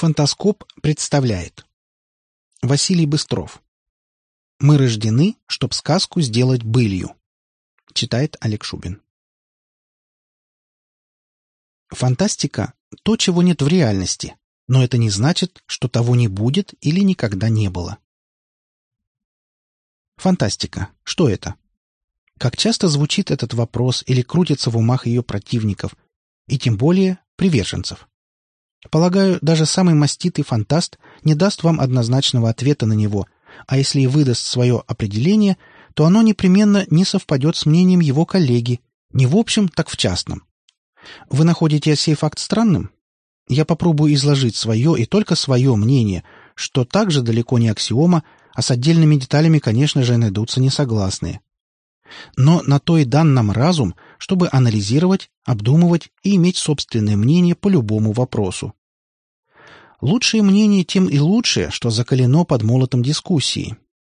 Фантаскоп представляет Василий Быстров «Мы рождены, чтоб сказку сделать былью» Читает Олег Шубин Фантастика — то, чего нет в реальности, но это не значит, что того не будет или никогда не было. Фантастика. Что это? Как часто звучит этот вопрос или крутится в умах ее противников, и тем более приверженцев? Полагаю, даже самый маститый фантаст не даст вам однозначного ответа на него, а если и выдаст свое определение, то оно непременно не совпадет с мнением его коллеги, не в общем, так в частном. Вы находите сей факт странным? Я попробую изложить свое и только свое мнение, что также далеко не аксиома, а с отдельными деталями, конечно же, найдутся несогласные. Но на то и дан нам разум, чтобы анализировать, обдумывать и иметь собственное мнение по любому вопросу. Лучшее мнение тем и лучше, что закалено под молотом дискуссии.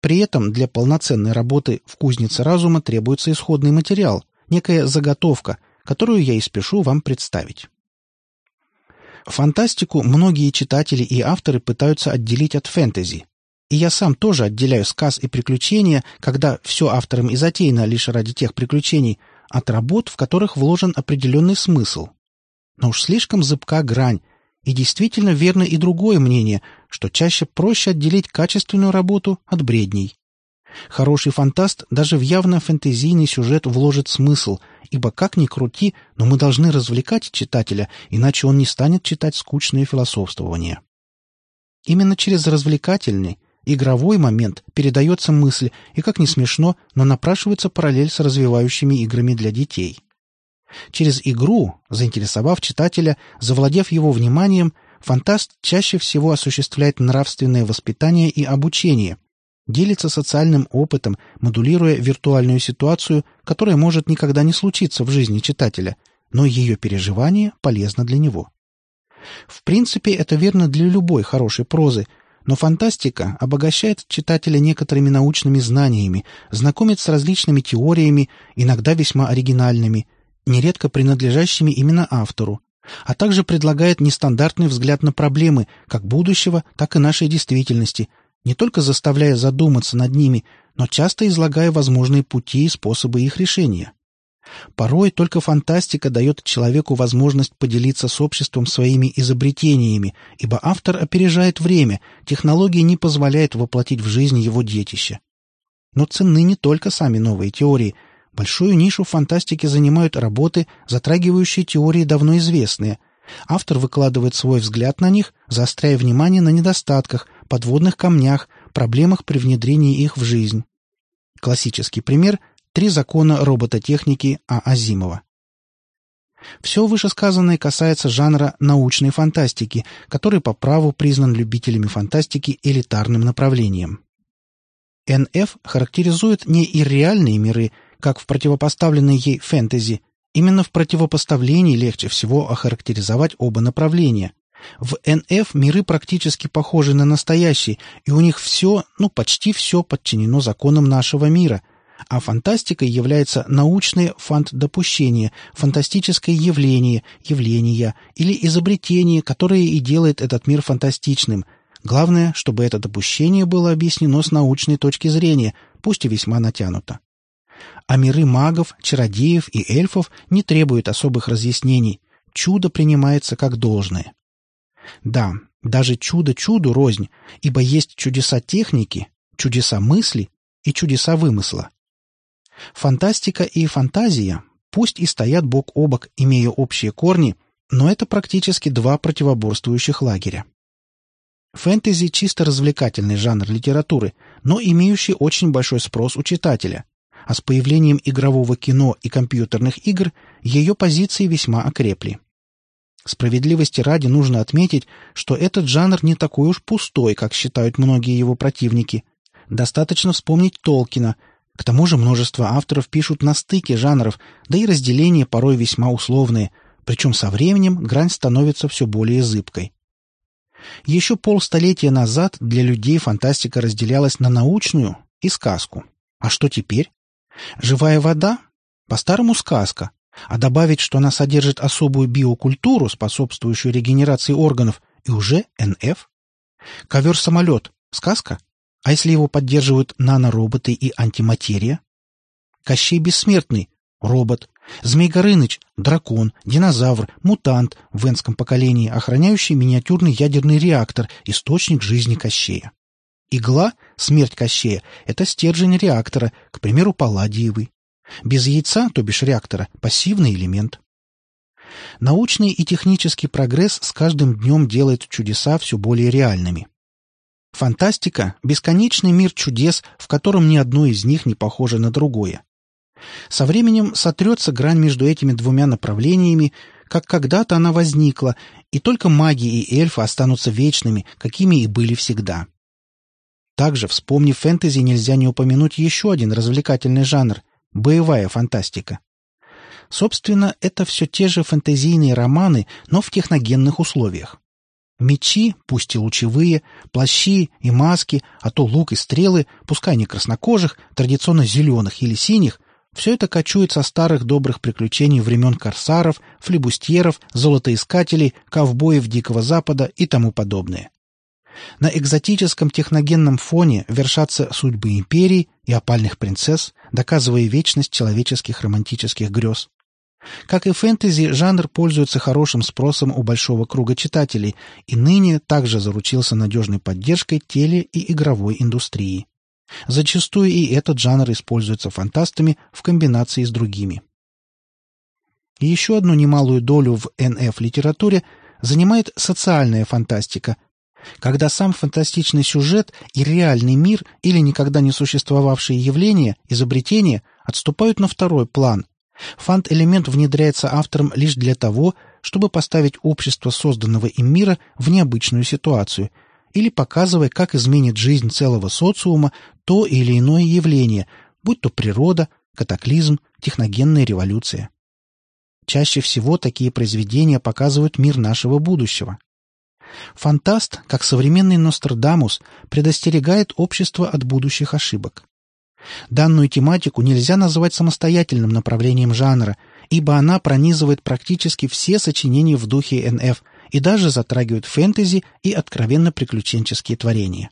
При этом для полноценной работы в кузнице разума требуется исходный материал, некая заготовка, которую я и спешу вам представить. Фантастику многие читатели и авторы пытаются отделить от фэнтези, и я сам тоже отделяю сказ и приключения, когда все автором и затеяно лишь ради тех приключений, от работ, в которых вложен определенный смысл. Но уж слишком зыбка грань, и действительно верно и другое мнение, что чаще проще отделить качественную работу от бредней. Хороший фантаст даже в явно фэнтезийный сюжет вложит смысл, ибо как ни крути, но мы должны развлекать читателя, иначе он не станет читать скучные философствования. Именно через развлекательный, игровой момент передается мысль, и, как не смешно, но напрашивается параллель с развивающими играми для детей. Через игру, заинтересовав читателя, завладев его вниманием, фантаст чаще всего осуществляет нравственное воспитание и обучение, делится социальным опытом, модулируя виртуальную ситуацию, которая может никогда не случиться в жизни читателя, но ее переживание полезно для него. В принципе, это верно для любой хорошей прозы, но фантастика обогащает читателя некоторыми научными знаниями, знакомит с различными теориями, иногда весьма оригинальными, нередко принадлежащими именно автору, а также предлагает нестандартный взгляд на проблемы как будущего, так и нашей действительности, не только заставляя задуматься над ними, но часто излагая возможные пути и способы их решения. Порой только фантастика дает человеку возможность поделиться с обществом своими изобретениями, ибо автор опережает время, технология не позволяет воплотить в жизнь его детище. Но ценны не только сами новые теории. Большую нишу в фантастике занимают работы, затрагивающие теории давно известные. Автор выкладывает свой взгляд на них, заостряя внимание на недостатках, подводных камнях, проблемах при внедрении их в жизнь. Классический пример Три закона робототехники А. Азимова. Все вышесказанное касается жанра научной фантастики, который по праву признан любителями фантастики элитарным направлением. НФ характеризует не ирреальные миры, как в противопоставленной ей фэнтези. Именно в противопоставлении легче всего охарактеризовать оба направления. В НФ миры практически похожи на настоящие, и у них все, ну почти все подчинено законам нашего мира – а фантастикой является научное фант-допущение, фантастическое явление, явление или изобретение, которое и делает этот мир фантастичным. Главное, чтобы это допущение было объяснено с научной точки зрения, пусть и весьма натянуто. А миры магов, чародеев и эльфов не требуют особых разъяснений. Чудо принимается как должное. Да, даже чудо чуду рознь, ибо есть чудеса техники, чудеса мысли и чудеса вымысла. Фантастика и фантазия пусть и стоят бок о бок, имея общие корни, но это практически два противоборствующих лагеря. Фэнтези – чисто развлекательный жанр литературы, но имеющий очень большой спрос у читателя. А с появлением игрового кино и компьютерных игр ее позиции весьма окрепли. Справедливости ради нужно отметить, что этот жанр не такой уж пустой, как считают многие его противники. Достаточно вспомнить Толкина – к тому же множество авторов пишут на стыке жанров, да и разделения порой весьма условные, причем со временем грань становится все более зыбкой. Еще полстолетия назад для людей фантастика разделялась на научную и сказку. А что теперь? Живая вода? По-старому сказка. А добавить, что она содержит особую биокультуру, способствующую регенерации органов, и уже НФ? Ковер-самолет — сказка? А если его поддерживают нанороботы и антиматерия? Кощей Бессмертный — робот. Змей Горыныч — дракон, динозавр, мутант в энском поколении, охраняющий миниатюрный ядерный реактор, источник жизни Кощея. Игла — смерть Кощея — это стержень реактора, к примеру, палладиевый. Без яйца, то бишь реактора, пассивный элемент. Научный и технический прогресс с каждым днем делает чудеса все более реальными. Фантастика — бесконечный мир чудес, в котором ни одно из них не похоже на другое. Со временем сотрется грань между этими двумя направлениями, как когда-то она возникла, и только маги и эльфы останутся вечными, какими и были всегда. Также, вспомнив фэнтези, нельзя не упомянуть еще один развлекательный жанр — боевая фантастика. Собственно, это все те же фэнтезийные романы, но в техногенных условиях. Мечи, пусть и лучевые, плащи и маски, а то лук и стрелы, пускай не краснокожих, традиционно зеленых или синих, все это кочует со старых добрых приключений времен корсаров, флебустьеров, золотоискателей, ковбоев Дикого Запада и тому подобное. На экзотическом техногенном фоне вершатся судьбы империй и опальных принцесс, доказывая вечность человеческих романтических грез. Как и фэнтези, жанр пользуется хорошим спросом у большого круга читателей и ныне также заручился надежной поддержкой теле- и игровой индустрии. Зачастую и этот жанр используется фантастами в комбинации с другими. Еще одну немалую долю в НФ-литературе занимает социальная фантастика, когда сам фантастичный сюжет и реальный мир или никогда не существовавшие явления, изобретения отступают на второй план. Фант-элемент внедряется автором лишь для того, чтобы поставить общество созданного им мира в необычную ситуацию или показывая, как изменит жизнь целого социума то или иное явление, будь то природа, катаклизм, техногенная революция. Чаще всего такие произведения показывают мир нашего будущего. Фантаст, как современный Нострадамус, предостерегает общество от будущих ошибок. Данную тематику нельзя называть самостоятельным направлением жанра, ибо она пронизывает практически все сочинения в духе НФ и даже затрагивает фэнтези и откровенно приключенческие творения.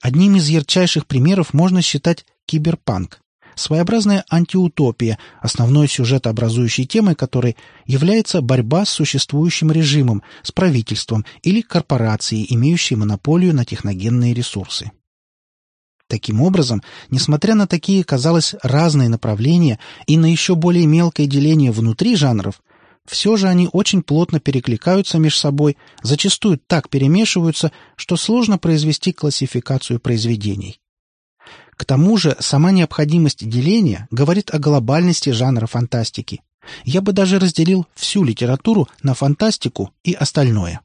Одним из ярчайших примеров можно считать киберпанк, своеобразная антиутопия, основной сюжетообразующей темой которой является борьба с существующим режимом, с правительством или корпорацией, имеющей монополию на техногенные ресурсы. Таким образом, несмотря на такие, казалось, разные направления и на еще более мелкое деление внутри жанров, все же они очень плотно перекликаются между собой, зачастую так перемешиваются, что сложно произвести классификацию произведений. К тому же сама необходимость деления говорит о глобальности жанра фантастики. Я бы даже разделил всю литературу на фантастику и остальное.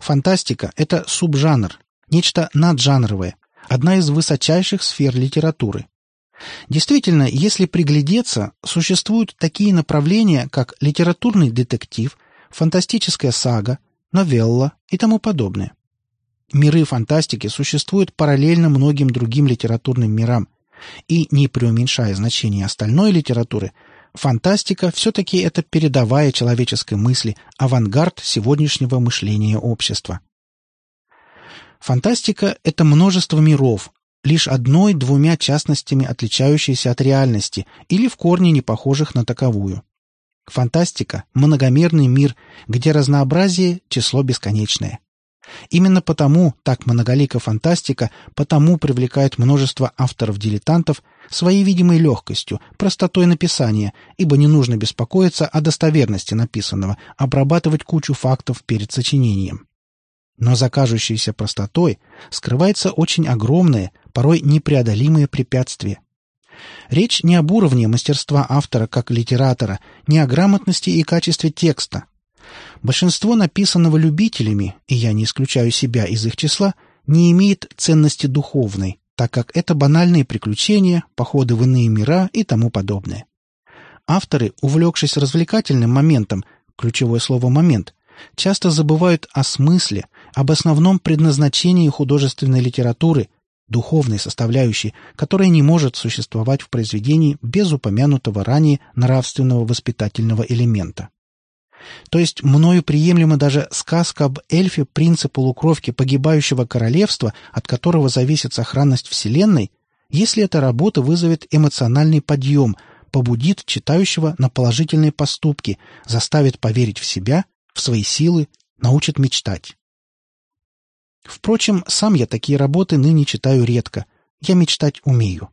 Фантастика — это субжанр, нечто наджанровое, одна из высочайших сфер литературы. Действительно, если приглядеться, существуют такие направления, как литературный детектив, фантастическая сага, новелла и тому подобное. Миры фантастики существуют параллельно многим другим литературным мирам, и, не преуменьшая значение остальной литературы, фантастика все-таки это передовая человеческой мысли, авангард сегодняшнего мышления общества. Фантастика — это множество миров, лишь одной-двумя частностями отличающиеся от реальности или в корне не похожих на таковую. Фантастика — многомерный мир, где разнообразие — число бесконечное. Именно потому так многолика фантастика, потому привлекает множество авторов-дилетантов своей видимой легкостью, простотой написания, ибо не нужно беспокоиться о достоверности написанного, обрабатывать кучу фактов перед сочинением. Но за кажущейся простотой скрывается очень огромное, порой непреодолимое препятствие. Речь не об уровне мастерства автора как литератора, не о грамотности и качестве текста, Большинство написанного любителями, и я не исключаю себя из их числа, не имеет ценности духовной, так как это банальные приключения, походы в иные мира и тому подобное. Авторы, увлекшись развлекательным моментом, ключевое слово «момент», часто забывают о смысле, об основном предназначении художественной литературы, духовной составляющей, которая не может существовать в произведении без упомянутого ранее нравственного воспитательного элемента. То есть мною приемлема даже сказка об эльфе, принце полукровки погибающего королевства, от которого зависит сохранность Вселенной, если эта работа вызовет эмоциональный подъем, побудит читающего на положительные поступки, заставит поверить в себя, в свои силы, научит мечтать. Впрочем, сам я такие работы ныне читаю редко. Я мечтать умею.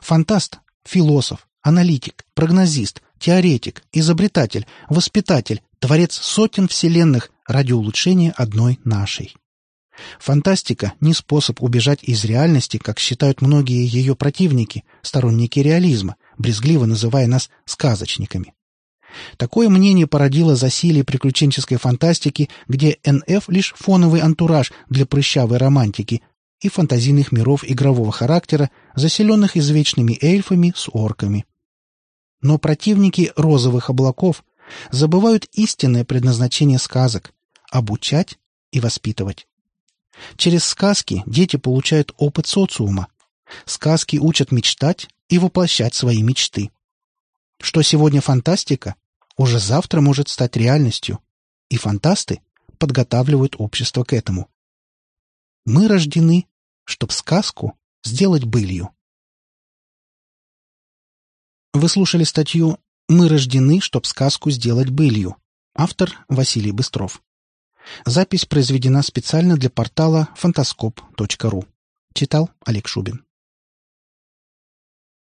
Фантаст, философ, аналитик, прогнозист, теоретик, изобретатель, воспитатель, творец сотен вселенных ради улучшения одной нашей. Фантастика – не способ убежать из реальности, как считают многие ее противники, сторонники реализма, брезгливо называя нас сказочниками. Такое мнение породило засилие приключенческой фантастики, где НФ — лишь фоновый антураж для прыщавой романтики и фантазийных миров игрового характера, заселенных извечными эльфами с орками. Но противники розовых облаков забывают истинное предназначение сказок — обучать и воспитывать. Через сказки дети получают опыт социума. Сказки учат мечтать и воплощать свои мечты. Что сегодня фантастика, уже завтра может стать реальностью, и фантасты подготавливают общество к этому. Мы рождены, чтоб сказку сделать былью. Вы слушали статью «Мы рождены, чтоб сказку сделать былью». Автор Василий Быстров. Запись произведена специально для портала фантаскоп.ру. Читал Олег Шубин.